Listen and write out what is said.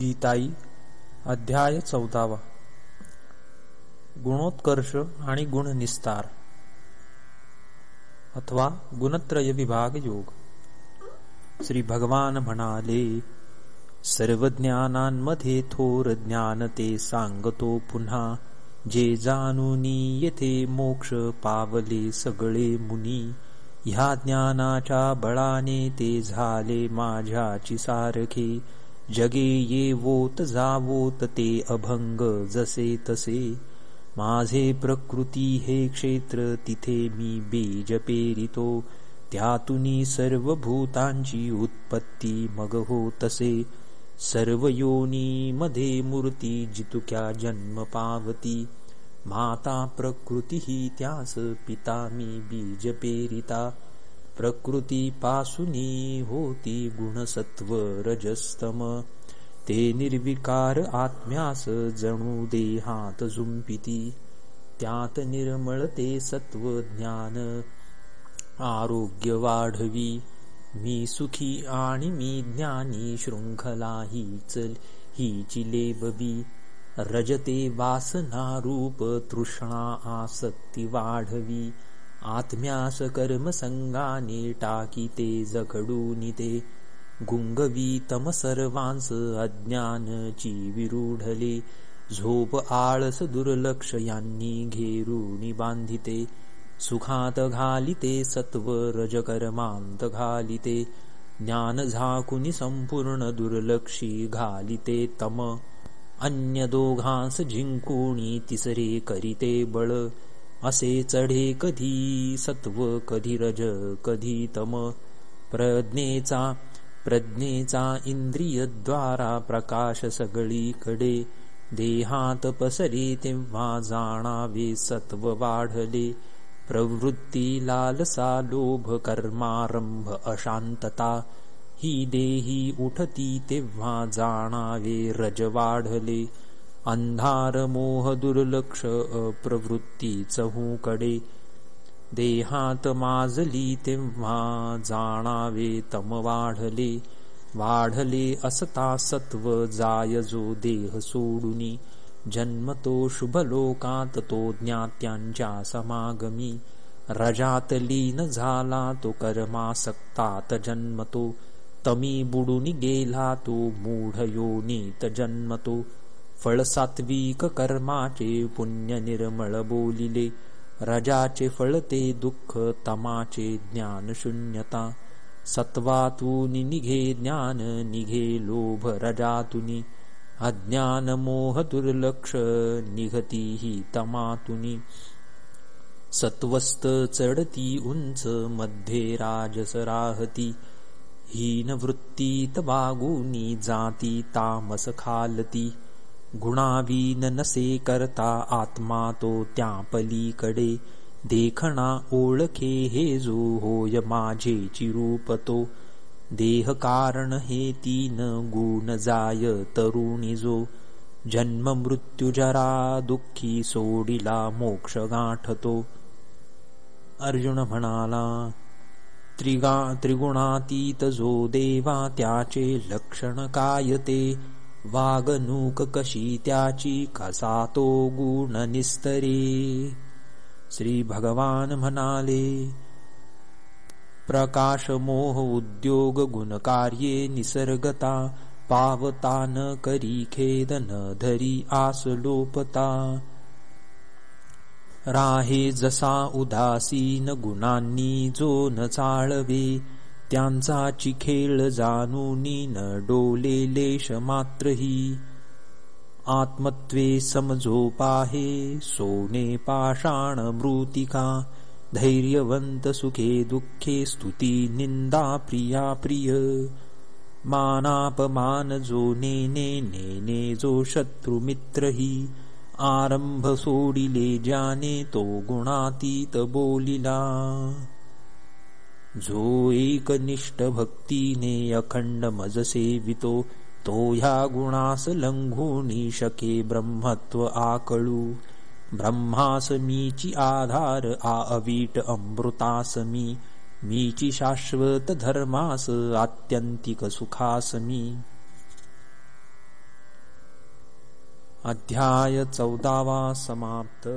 गीताई अध्याय चौदावा. गुणोत्कर्ष आणि गुणनिस्तार. अथवा गुणत्रय विभाग योग. श्री भगवान म्हणाले सर्व ज्ञानांमध्ये थोर ज्ञान ते सांगतो पुन्हा. जे जाणून येथे मोक्ष पावले सगळे मुनी. ह्या ज्ञानाच्या बळाने ते झाले माझ्याची सारखे. जगे येवोत जावोत ते अभंग जसे तसे। माझे प्रकृती हे क्षेत्र तिथे मी बीज पेरितो। त्यातुनी सर्व भूतांची उत्पत्ती मग हो तसे। सर्व मध्ये मूर्ती जितुक्या जन्म पावती। माता प्रकृती ही त्यास पिता मी बीज पेरिता प्रकृतीपासुनी होती गुणसत्व रजस्तम। ते निर्विकार आत्म्यास जणू देहात झुंपिती त्यात निर्मळ ते सत्व ज्ञान। आरोग्य वाढवी। मी सुखी आणि मी ज्ञानी शृंखला हीच हीची लेबवी रजते वासना रूप तृष्णा आसक्ती वाढवी आत्म्यास कर्मसंगाने टाकीते जकडूनिते गुंगवी तम सर्वांस अज्ञानची विरूढले झोप आळस दुर्लक्ष यांनी घेरुणी बांधिते सुखात घालिते सत्व रजकर्मांत घालिते ज्ञान झाकुनी संपूर्ण दुर्लक्षी घालिते तम अन्य दोघांस जिंकुणी तिसरे करिते बळ असे चढे कधी सत्व कधी रज कधी तम. प्रज्ञेचा प्रज्ञेचा इंद्रियद्वारा प्रकाश सगळीकडे. देहात पसरे तेव्हा जाणावे सत्व वाढले. प्रवृत्ती लालसा लोभ कर्मारंभ अशांतता. ही देही उठती तेव्हा जाणावे रज वाढले अंधार मोह दुर्लक्ष अप्रवृत्ती चहूकडे। देहात माजली तेव्हा जाणावे तम वाढले वाढले असता सत्व जाय जो देह सोडुनी। जन्मतो शुभलोकात तो ज्ञात्यांच्या समागमी। रजात लीन झाला तो कर्मासक्तात जन्मतो। तमी बुडुनी गेला तो मूढ योनीत जन्मतो फळ सात्विक कर्माचे पुण्य निर्मळ बोलिले रजाचे फळ ते दुःख तमाचे ज्ञान शून्यता सत्वातून निघे ज्ञान निघे लोभ रजातुनी अज्ञान मोह दुर्लक्ष निघती ही तमातुनी। सत्वस्त चढती उंच मध्ये राजस राहती हीन वृत्तीत वागुनी जाती तामस खालती गुणावीन नसे करता आत्मा तो त्या पलीकडे देखणा ओळखे हे जो होय माझे चिरूपतो. देह कारण हे तीन गुण जाय तरुणी जो जन्म मृत्यू जरा दुःखी सोडिला मोक्ष गाठतो. अर्जुन म्हणाला त्रिगा त्रिगुणातीत जो देवा त्याचे लक्षण काय ते वागणूक कशी त्याची कसा तो गुण निस्तरे श्री भगवान म्हणाले प्रकाश मोह उद्योग गुणकार्ये निसर्गता पावता न करी खेद न धरी आस लोपता राहे जसा उदासीन गुणांनी जो न चाळवे त्यांचा चिखेळ जाणूनी न डोलेलेश मात्रही. आत्मत्वे समजो पाहे सोने पाषाण मृतिका. धैर्यवंत सुखे दुःखे स्तुती निंदा प्रिया प्रिय. मानापमान जो नेने नेने जो शत्रुमित्रही आरंभ सोडिले जाने तो गुणातीत बोलिला जो एकनिष्ठ भक्तीने अखंड मज सेवितो तो ह्या गुणास लंघोनी शके ब्रह्मत्व आकळू ब्रह्मास मीची आधार आ अवीट अमृतास मी मीची शाश्वत धर्मास अध्याय चौदावा समाप्त